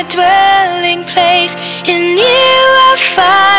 A dwelling place. In you I find.